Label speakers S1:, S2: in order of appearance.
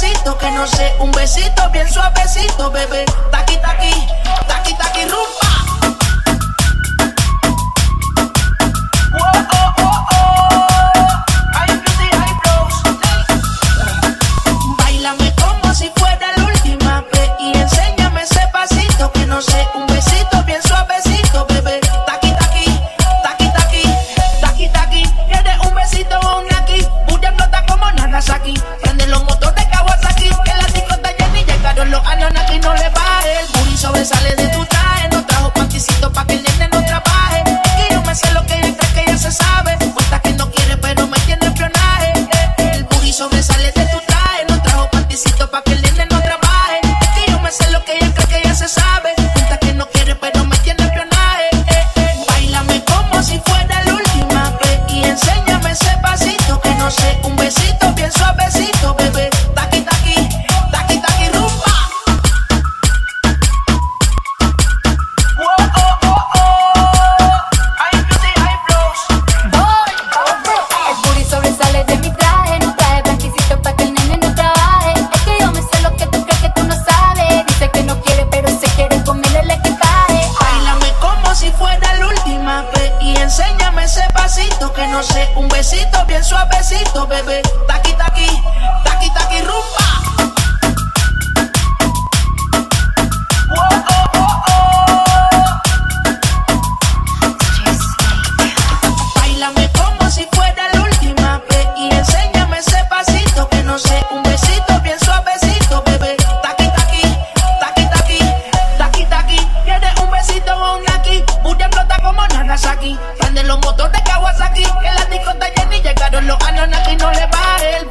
S1: que no sé, un besito bien suavecito, bebé. Taqui, taqui. que no sé, un besito bien suavecito, bebé. Taqui, taqui, taqui, taqui, rumba. Nagasaki. Prende los motores Kawasaki. En la discoteca ni llegaron los Anunnaki. No le va el